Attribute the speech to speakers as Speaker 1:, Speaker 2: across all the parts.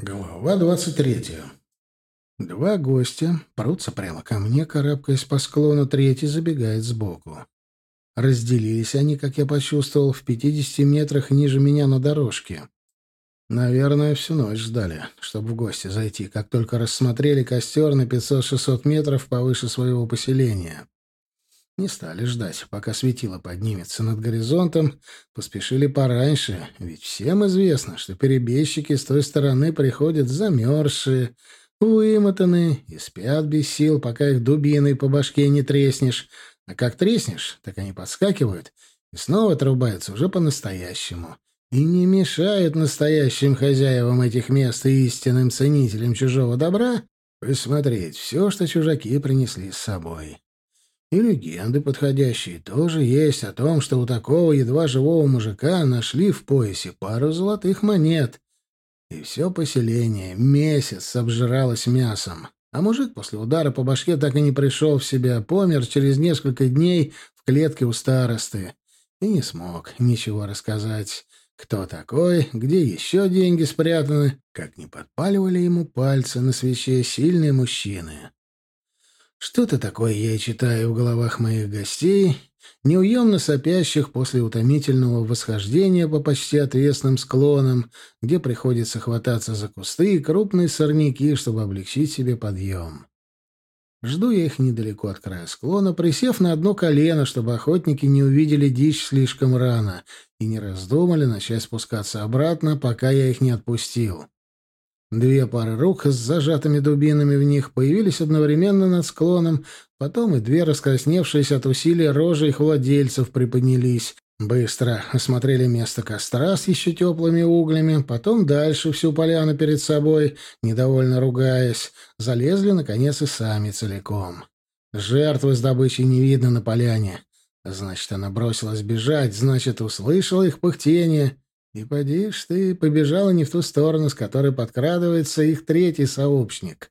Speaker 1: Глава двадцать третья. Два гостя прутся прямо ко мне, карабкаясь по склону, третий забегает сбоку. Разделились они, как я почувствовал, в пятидесяти метрах ниже меня на дорожке. Наверное, всю ночь ждали, чтобы в гости зайти, как только рассмотрели костер на пятьсот-шестьсот метров повыше своего поселения. Не стали ждать, пока светило поднимется над горизонтом, поспешили пораньше, ведь всем известно, что перебежчики с той стороны приходят замерзшие, вымотанные и спят без сил, пока их дубиной по башке не треснешь, а как треснешь, так они подскакивают и снова отрубаются уже по-настоящему. И не мешают настоящим хозяевам этих мест и истинным ценителям чужого добра посмотреть все, что чужаки принесли с собой. И легенды подходящие тоже есть о том, что у такого едва живого мужика нашли в поясе пару золотых монет. И все поселение месяц обжиралось мясом. А мужик после удара по башке так и не пришел в себя, помер через несколько дней в клетке у старосты. И не смог ничего рассказать. Кто такой, где еще деньги спрятаны, как не подпаливали ему пальцы на свече сильные мужчины. Что-то такое я читаю в головах моих гостей, неуемно сопящих после утомительного восхождения по почти отвесным склонам, где приходится хвататься за кусты и крупные сорняки, чтобы облегчить себе подъем. Жду я их недалеко от края склона, присев на одно колено, чтобы охотники не увидели дичь слишком рано и не раздумали начать спускаться обратно, пока я их не отпустил. Две пары рук с зажатыми дубинами в них появились одновременно над склоном, потом и две раскрасневшиеся от усилия рожи их владельцев приподнялись. Быстро осмотрели место костра с еще теплыми углями, потом дальше всю поляну перед собой, недовольно ругаясь, залезли, наконец, и сами целиком. Жертвы с добычей не видно на поляне. Значит, она бросилась бежать, значит, услышала их пыхтение — и поди ж ты, побежала не в ту сторону, с которой подкрадывается их третий сообщник.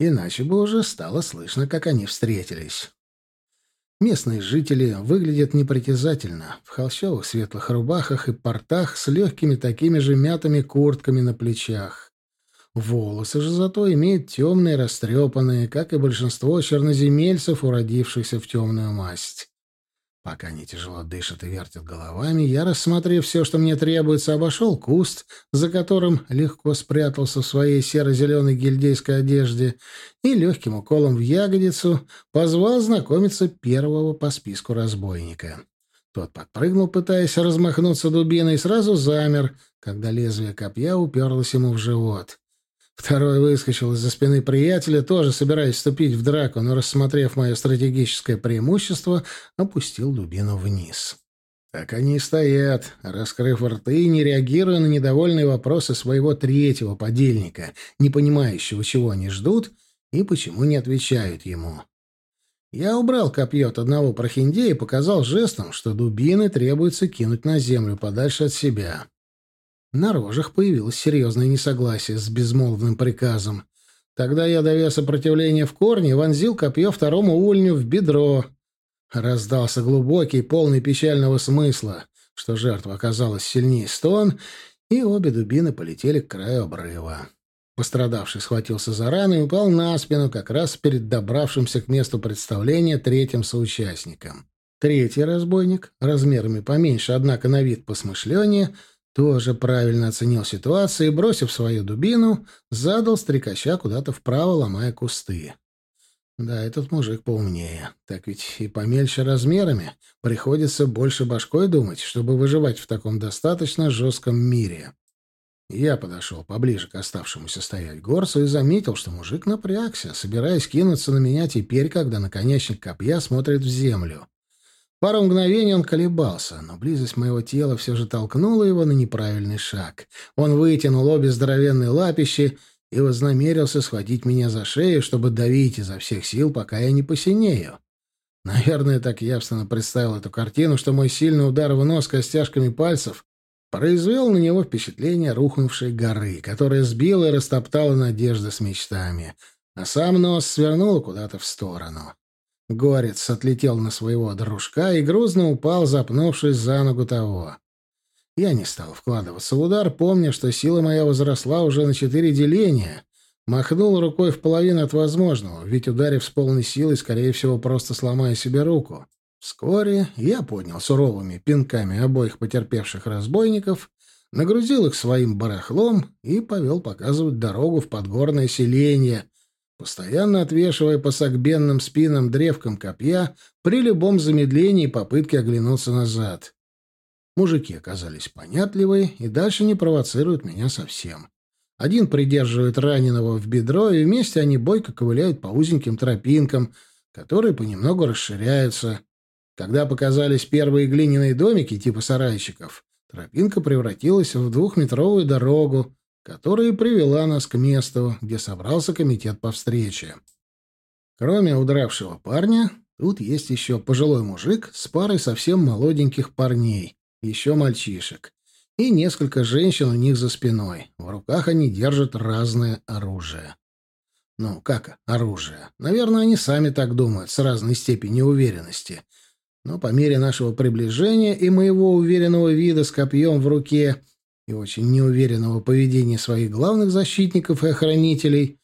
Speaker 1: Иначе бы уже стало слышно, как они встретились. Местные жители выглядят непритязательно, в холщовых светлых рубахах и портах с легкими такими же мятыми куртками на плечах. Волосы же зато имеют темные, растрепанные, как и большинство черноземельцев, уродившихся в темную масть. Пока они тяжело дышат и вертят головами, я, рассмотрев все, что мне требуется, обошел куст, за которым легко спрятался в своей серо-зеленой гильдейской одежде, и легким уколом в ягодицу позвал знакомиться первого по списку разбойника. Тот подпрыгнул, пытаясь размахнуться дубиной, и сразу замер, когда лезвие копья уперлось ему в живот. Второй выскочил из-за спины приятеля, тоже собираясь вступить в драку, но, рассмотрев мое стратегическое преимущество, опустил дубину вниз. Так они и стоят, раскрыв рты и не реагируя на недовольные вопросы своего третьего подельника, не понимающего, чего они ждут и почему не отвечают ему. Я убрал копье от одного прохиндея и показал жестом, что дубины требуется кинуть на землю подальше от себя. На рожах появилось серьезное несогласие с безмолвным приказом. Тогда я, давя сопротивление в корне, вонзил копье второму увольню в бедро. Раздался глубокий, полный печального смысла, что жертва оказалась сильнее стон, и обе дубины полетели к краю обрыва. Пострадавший схватился за рану и упал на спину как раз перед добравшимся к месту представления третьим соучастником. Третий разбойник, размерами поменьше, однако на вид посмышленнее, тоже правильно оценил ситуацию и, бросив свою дубину, задал стрекача куда-то вправо, ломая кусты. Да, этот мужик поумнее. Так ведь и помельче размерами. Приходится больше башкой думать, чтобы выживать в таком достаточно жестком мире. Я подошел поближе к оставшемуся стоять горцу и заметил, что мужик напрягся, собираясь кинуться на меня теперь, когда наконечник копья смотрит в землю. Пару мгновений он колебался, но близость моего тела все же толкнула его на неправильный шаг. Он вытянул обе здоровенные лапищи и вознамерился схватить меня за шею, чтобы давить изо всех сил, пока я не посинею. Наверное, так явственно представил эту картину, что мой сильный удар в нос костяшками пальцев произвел на него впечатление рухнувшей горы, которая сбила и растоптала надежды с мечтами, а сам нос свернул куда-то в сторону. Горец отлетел на своего дружка и грузно упал, запнувшись за ногу того. Я не стал вкладываться в удар, помня, что сила моя возросла уже на четыре деления. Махнул рукой в половину от возможного, ведь ударив с полной силой, скорее всего, просто сломаю себе руку. Вскоре я поднял суровыми пинками обоих потерпевших разбойников, нагрузил их своим барахлом и повел показывать дорогу в подгорное селение, постоянно отвешивая по согбенным спинам древком копья при любом замедлении и попытке оглянуться назад. Мужики оказались понятливые и дальше не провоцируют меня совсем. Один придерживает раненого в бедро, и вместе они бойко ковыляют по узеньким тропинкам, которые понемногу расширяются. Когда показались первые глиняные домики типа сарайчиков, тропинка превратилась в двухметровую дорогу, которая привела нас к месту, где собрался комитет по встрече. Кроме удравшего парня, тут есть еще пожилой мужик с парой совсем молоденьких парней, еще мальчишек и несколько женщин у них за спиной. В руках они держат разное оружие. Ну, как оружие? Наверное, они сами так думают, с разной степенью уверенности. Но по мере нашего приближения и моего уверенного вида с копьем в руке и очень неуверенного поведения своих главных защитников и охранителей,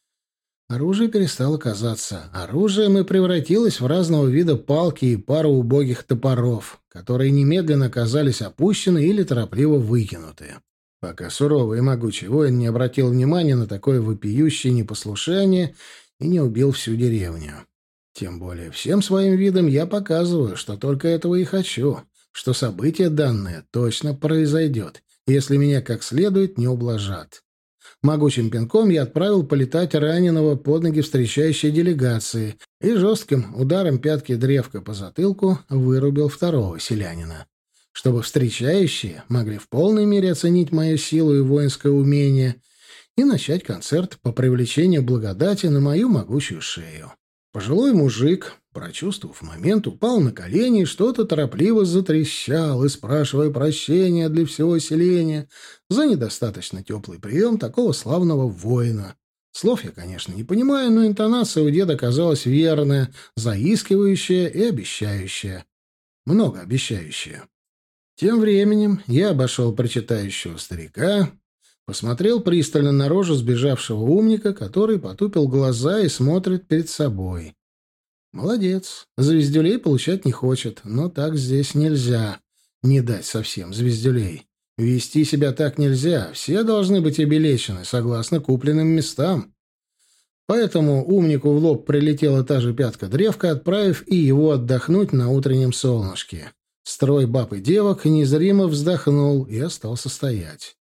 Speaker 1: оружие перестало казаться оружием и превратилось в разного вида палки и пару убогих топоров, которые немедленно оказались опущены или торопливо выкинуты. Пока суровый и могучий воин не обратил внимания на такое вопиющее непослушание и не убил всю деревню. Тем более всем своим видом я показываю, что только этого и хочу, что событие данное точно произойдет, если меня как следует не ублажат. Могучим пинком я отправил полетать раненого под ноги встречающей делегации и жестким ударом пятки древка по затылку вырубил второго селянина. Чтобы встречающие могли в полной мере оценить мою силу и воинское умение и начать концерт по привлечению благодати на мою могучую шею. Пожилой мужик, прочувствовав момент, упал на колени и что-то торопливо затрещал, и спрашивая прощения для всего селения за недостаточно теплый прием такого славного воина. Слов я, конечно, не понимаю, но интонация у деда казалась верная, заискивающая и обещающая. Много обещающая. Тем временем я обошел прочитающего старика, Посмотрел пристально на рожу сбежавшего умника, который потупил глаза и смотрит перед собой. Молодец. Звездюлей получать не хочет, но так здесь нельзя. Не дать совсем звездюлей. Вести себя так нельзя. Все должны быть обелечены, согласно купленным местам. Поэтому умнику в лоб прилетела та же пятка древка, отправив и его отдохнуть на утреннем солнышке. Строй баб и девок незримо вздохнул и остался стоять.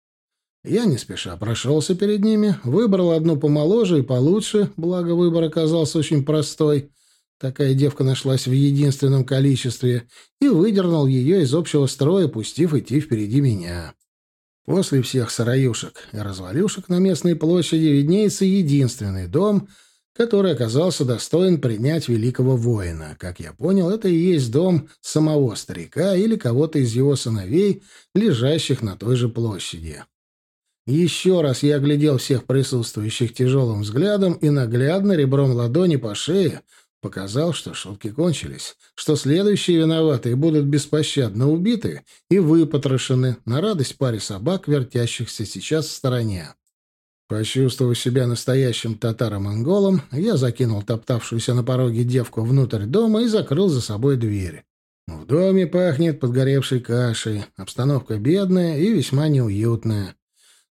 Speaker 1: Я не спеша прошелся перед ними, выбрал одну помоложе и получше, благо выбор оказался очень простой. Такая девка нашлась в единственном количестве, и выдернул ее из общего строя, пустив идти впереди меня. После всех сараюшек и развалюшек на местной площади виднеется единственный дом, который оказался достоин принять великого воина. Как я понял, это и есть дом самого старика или кого-то из его сыновей, лежащих на той же площади. Еще раз я оглядел всех присутствующих тяжелым взглядом и наглядно ребром ладони по шее показал, что шутки кончились, что следующие виноватые будут беспощадно убиты и выпотрошены на радость паре собак, вертящихся сейчас в стороне. Почувствовав себя настоящим татаро-монголом, я закинул топтавшуюся на пороге девку внутрь дома и закрыл за собой дверь. В доме пахнет подгоревшей кашей, обстановка бедная и весьма неуютная.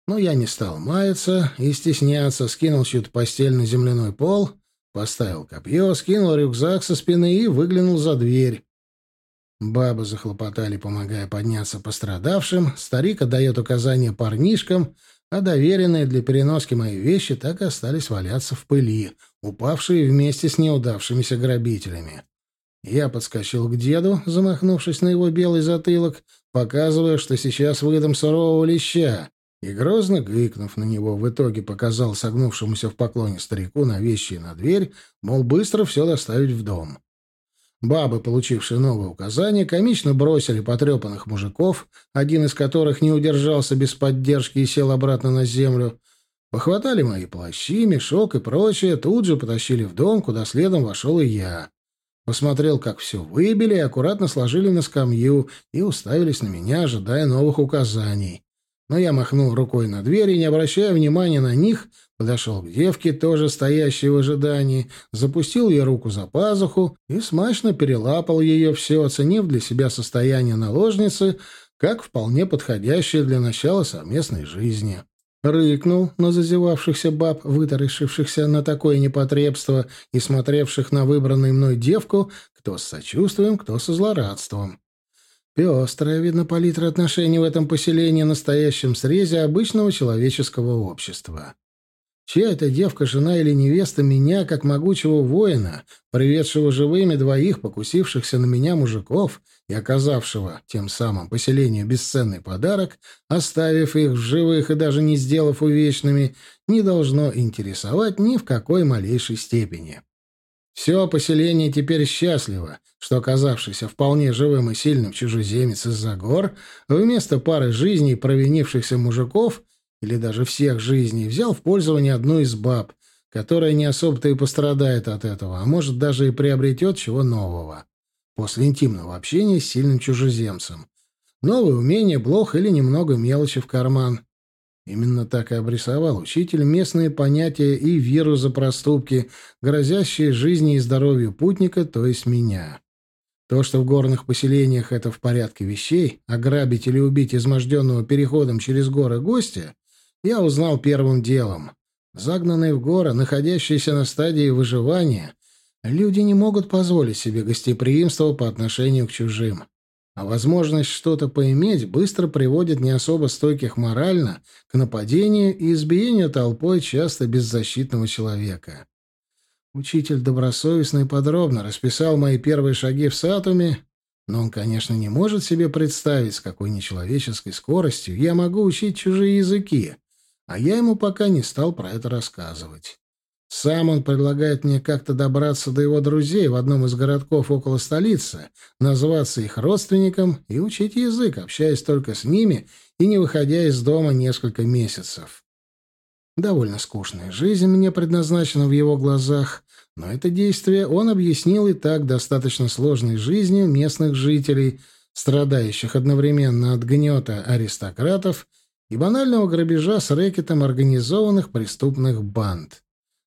Speaker 1: Но я не стал маяться и стесняться, скинул чью-то постель на земляной пол, поставил копье, скинул рюкзак со спины и выглянул за дверь. Бабы захлопотали, помогая подняться пострадавшим, старик отдает указания парнишкам, а доверенные для переноски мои вещи так и остались валяться в пыли, упавшие вместе с неудавшимися грабителями. Я подскочил к деду, замахнувшись на его белый затылок, показывая, что сейчас выдам сурового леща, и, грозно гыкнув на него, в итоге показал согнувшемуся в поклоне старику на вещи и на дверь, мол, быстро все доставить в дом. Бабы, получившие новые указания, комично бросили потрепанных мужиков, один из которых не удержался без поддержки и сел обратно на землю, похватали мои плащи, мешок и прочее, тут же потащили в дом, куда следом вошел и я. посмотрел, как все выбили и аккуратно сложили на скамью и уставились на меня, ожидая новых указаний. Но я махнул рукой на дверь и, не обращая внимания на них, подошел к девке, тоже стоящей в ожидании, запустил ей руку за пазуху и смачно перелапал ее все, оценив для себя состояние наложницы как вполне подходящее для начала совместной жизни. Рыкнул на зазевавшихся баб, вытаращившихся на такое непотребство и смотревших на выбранную мной девку, кто с сочувствием, кто со злорадством. Пестрая, видно, палитра отношений в этом поселении настоящем срезе обычного человеческого общества. Чья эта девка, жена или невеста меня, как могучего воина, приведшего живыми двоих покусившихся на меня мужиков и оказавшего тем самым поселению бесценный подарок, оставив их в живых и даже не сделав увечными, не должно интересовать ни в какой малейшей степени. Все поселение теперь счастливо, что оказавшийся вполне живым и сильным чужеземец из-за гор вместо пары жизней провинившихся мужиков — или даже всех жизней, взял в пользование одну из баб, которая не особо-то и пострадает от этого, а может даже и приобретет чего нового. После интимного общения с сильным чужеземцем. Новое умение, блох или немного мелочи в карман. Именно так и обрисовал учитель местные понятия и веру за проступки, грозящие жизни и здоровью путника, то есть меня. То, что в горных поселениях это в порядке вещей, ограбить или убить изможденного переходом через горы гостя, я узнал первым делом. Загнанные в горы, находящиеся на стадии выживания, люди не могут позволить себе гостеприимство по отношению к чужим. А возможность что-то поиметь быстро приводит не особо стойких морально к нападению и избиению толпой часто беззащитного человека. Учитель добросовестно и подробно расписал мои первые шаги в Сатуме, но он, конечно, не может себе представить, с какой нечеловеческой скоростью я могу учить чужие языки, а я ему пока не стал про это рассказывать. Сам он предлагает мне как-то добраться до его друзей в одном из городков около столицы, назваться их родственником и учить язык, общаясь только с ними и не выходя из дома несколько месяцев. Довольно скучная жизнь мне предназначена в его глазах, но это действие он объяснил и так достаточно сложной жизнью местных жителей, страдающих одновременно от гнета аристократов и банального грабежа с рэкетом организованных преступных банд.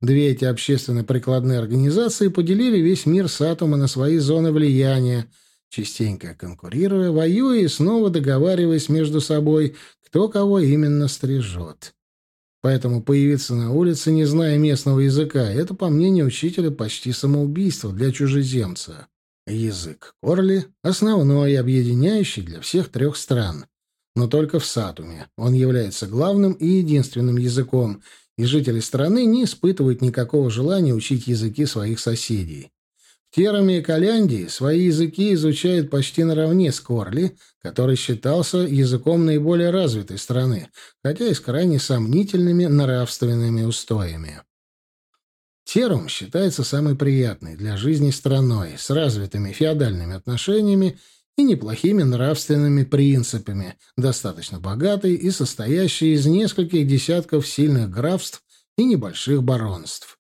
Speaker 1: Две эти общественно-прикладные организации поделили весь мир с атома на свои зоны влияния, частенько конкурируя, воюя и снова договариваясь между собой, кто кого именно стрижет. Поэтому появиться на улице, не зная местного языка, это, по мнению учителя, почти самоубийство для чужеземца. Язык Корли — основной и объединяющий для всех трех стран но только в Сатуме. Он является главным и единственным языком, и жители страны не испытывают никакого желания учить языки своих соседей. В Тераме и Каляндии свои языки изучают почти наравне с Корли, который считался языком наиболее развитой страны, хотя и с крайне сомнительными нравственными устоями. Терум считается самой приятной для жизни страной, с развитыми феодальными отношениями и неплохими нравственными принципами, достаточно богатой и состоящей из нескольких десятков сильных графств и небольших баронств.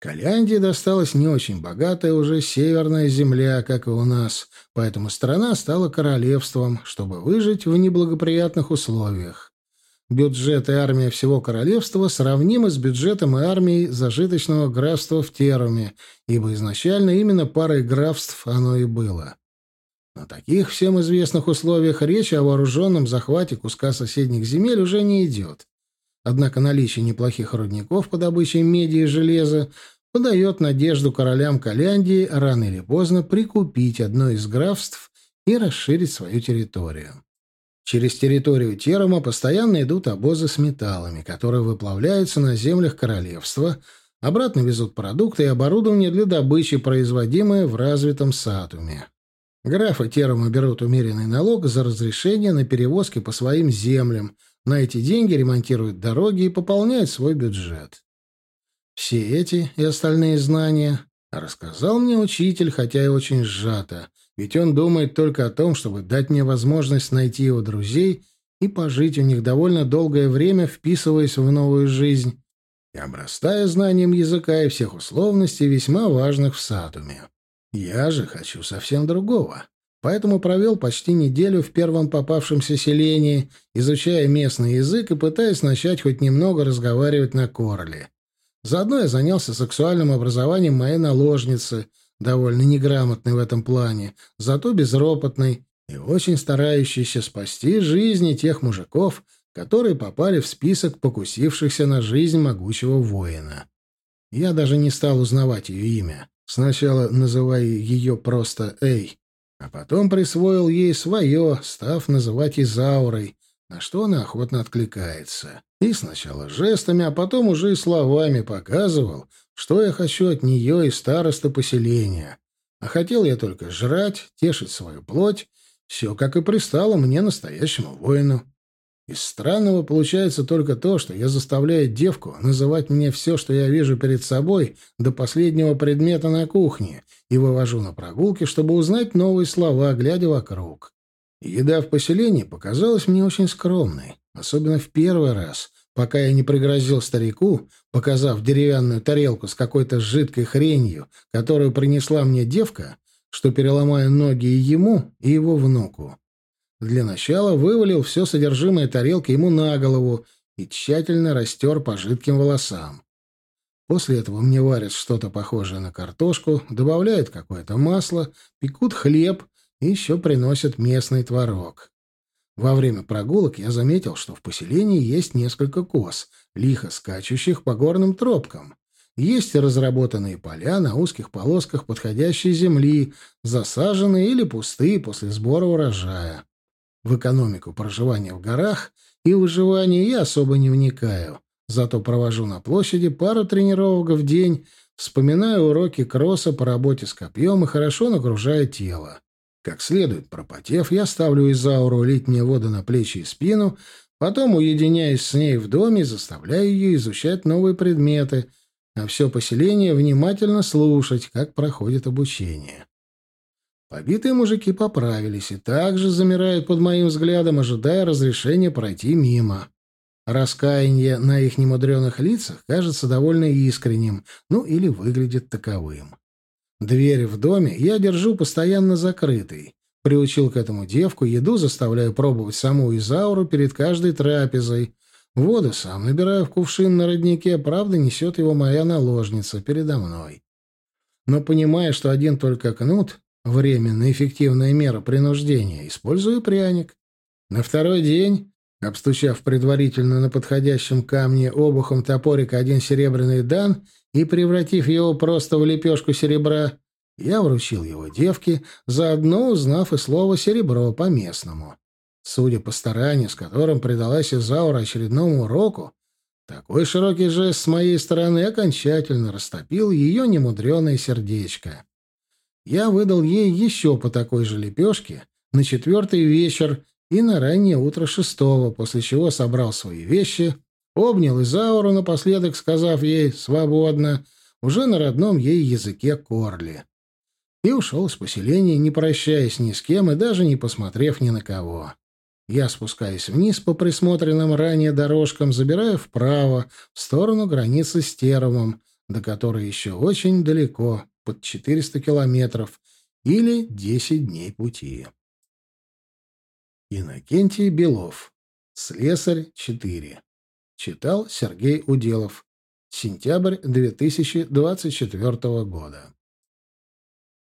Speaker 1: Каляндии досталась не очень богатая уже северная земля, как и у нас, поэтому страна стала королевством, чтобы выжить в неблагоприятных условиях. Бюджет и армия всего королевства сравнимы с бюджетом и армией зажиточного графства в Теруме, ибо изначально именно парой графств оно и было. На таких всем известных условиях речь о вооруженном захвате куска соседних земель уже не идет. Однако наличие неплохих рудников по добыче меди и железа подает надежду королям Каляндии рано или поздно прикупить одно из графств и расширить свою территорию. Через территорию Терума постоянно идут обозы с металлами, которые выплавляются на землях королевства, обратно везут продукты и оборудование для добычи, производимое в развитом Сатуме. Графы Терума берут умеренный налог за разрешение на перевозки по своим землям. На эти деньги ремонтируют дороги и пополняют свой бюджет. Все эти и остальные знания рассказал мне учитель, хотя и очень сжато, ведь он думает только о том, чтобы дать мне возможность найти его друзей и пожить у них довольно долгое время, вписываясь в новую жизнь и обрастая знанием языка и всех условностей, весьма важных в Сатуме. Я же хочу совсем другого. Поэтому провел почти неделю в первом попавшемся селении, изучая местный язык и пытаясь начать хоть немного разговаривать на корле. Заодно я занялся сексуальным образованием моей наложницы, довольно неграмотной в этом плане, зато безропотной и очень старающейся спасти жизни тех мужиков, которые попали в список покусившихся на жизнь могучего воина. Я даже не стал узнавать ее имя, сначала называя ее просто «Эй», а потом присвоил ей свое, став называть Изаурой, на что она охотно откликается. И сначала жестами, а потом уже и словами показывал, что я хочу от нее и староста поселения. А хотел я только жрать, тешить свою плоть, все как и пристало мне, настоящему воину. Из странного получается только то, что я заставляю девку называть мне все, что я вижу перед собой, до последнего предмета на кухне, и вывожу на прогулки, чтобы узнать новые слова, глядя вокруг. Еда в поселении показалась мне очень скромной, особенно в первый раз, пока я не пригрозил старику, показав деревянную тарелку с какой-то жидкой хренью, которую принесла мне девка, что переломаю ноги и ему, и его внуку. Для начала вывалил все содержимое тарелки ему на голову и тщательно растер по жидким волосам. После этого мне варят что-то похожее на картошку, добавляют какое-то масло, пекут хлеб и еще приносят местный творог. Во время прогулок я заметил, что в поселении есть несколько коз, лихо скачущих по горным тропкам. Есть разработанные поля на узких полосках подходящей земли, засаженные или пустые после сбора урожая. В экономику проживания в горах и выживания я особо не вникаю. Зато провожу на площади пару тренировок в день, вспоминаю уроки кросса по работе с копьем и хорошо нагружая тело. Как следует пропотев, я ставлю Изауру лить мне воду на плечи и спину, потом уединяюсь с ней в доме и заставляю ее изучать новые предметы, а все поселение внимательно слушать, как проходит обучение. Побитые мужики поправились и также замирают под моим взглядом, ожидая разрешения пройти мимо. Раскаяние на их немудреных лицах кажется довольно искренним, ну или выглядит таковым. Дверь в доме я держу постоянно закрытой. Приучил к этому девку, еду заставляю пробовать саму Изауру перед каждой трапезой. Воду сам набираю в кувшин на роднике, правда, несет его моя наложница передо мной. Но понимая, что один только кнут Временная эффективная мера принуждения. Использую пряник. На второй день, обстучав предварительно на подходящем камне обухом топорика один серебряный дан и превратив его просто в лепешку серебра, я вручил его девке, заодно узнав и слово «серебро» по-местному. Судя по старанию, с которым предалась Изаура очередному уроку, такой широкий жест с моей стороны окончательно растопил ее немудреное сердечко я выдал ей еще по такой же лепешке на четвертый вечер и на раннее утро шестого, после чего собрал свои вещи, обнял Изауру напоследок, сказав ей «свободно», уже на родном ей языке Корли. И ушел из поселения, не прощаясь ни с кем и даже не посмотрев ни на кого. Я спускаюсь вниз по присмотренным ранее дорожкам, забираю вправо, в сторону границы с Теромом, до которой еще очень далеко, под 400 километров или 10 дней пути. Иннокентий Белов. Слесарь 4. Читал Сергей Уделов. Сентябрь 2024 года.